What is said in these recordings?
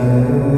Amen.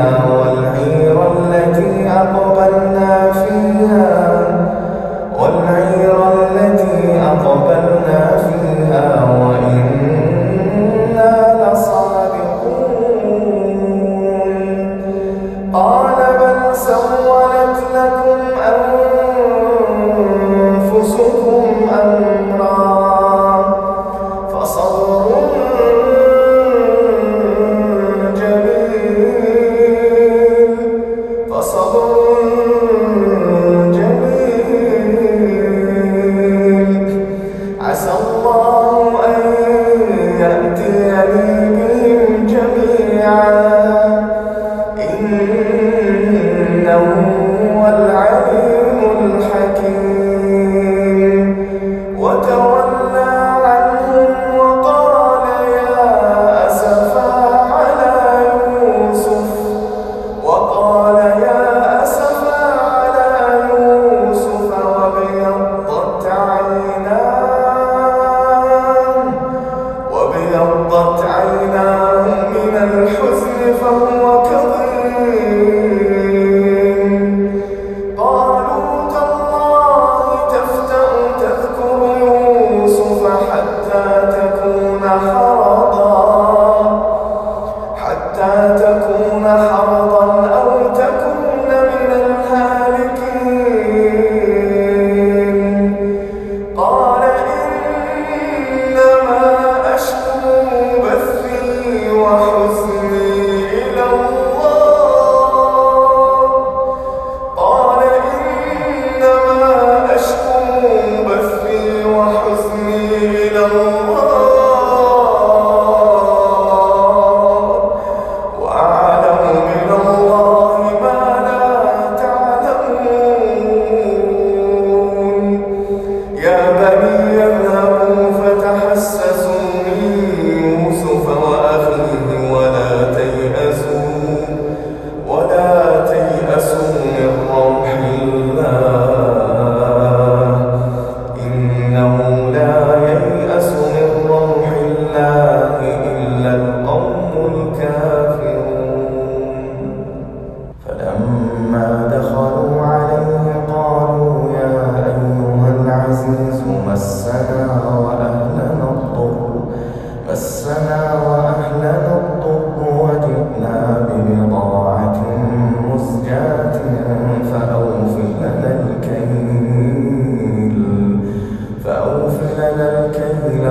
cada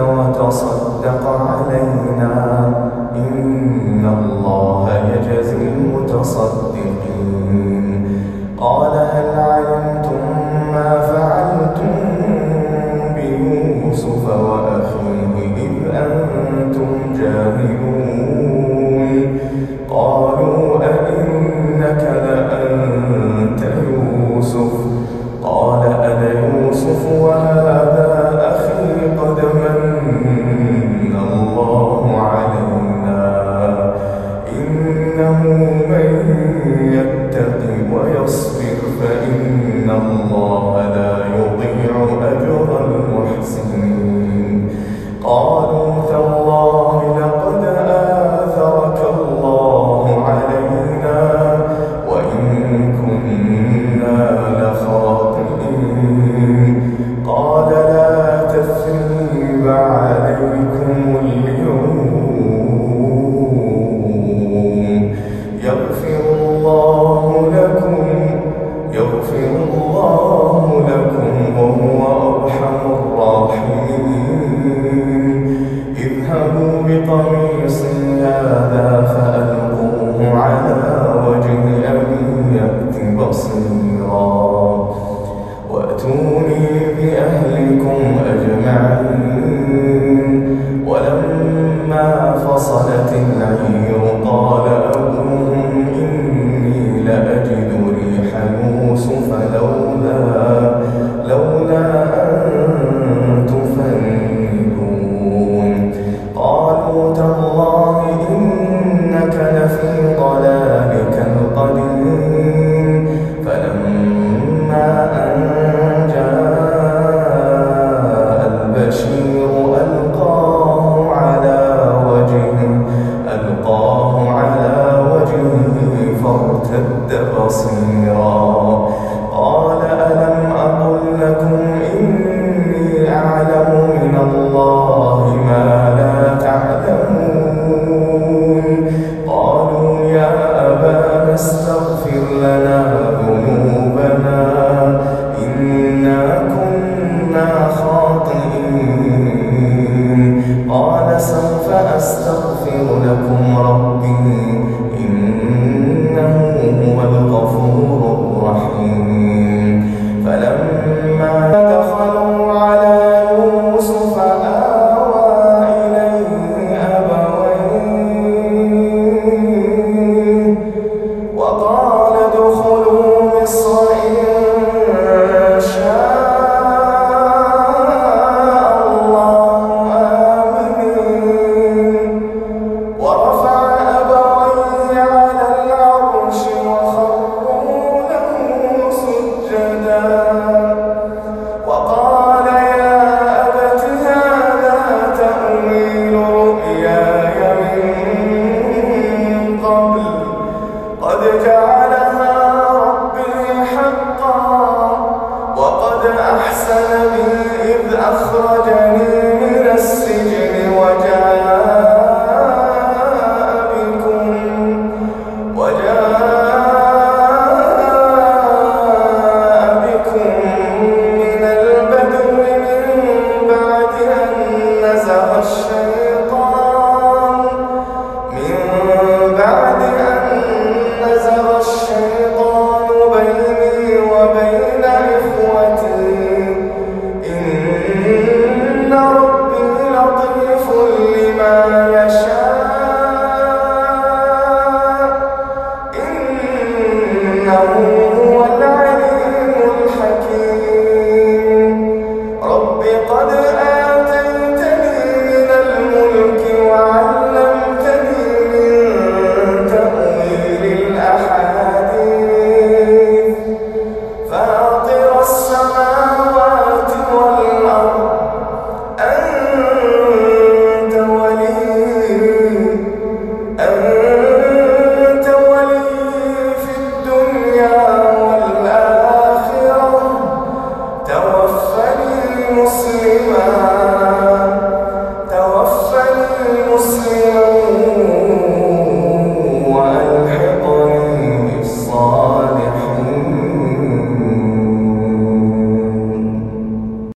وتصدق علينا إن الله يجزي المتصدق.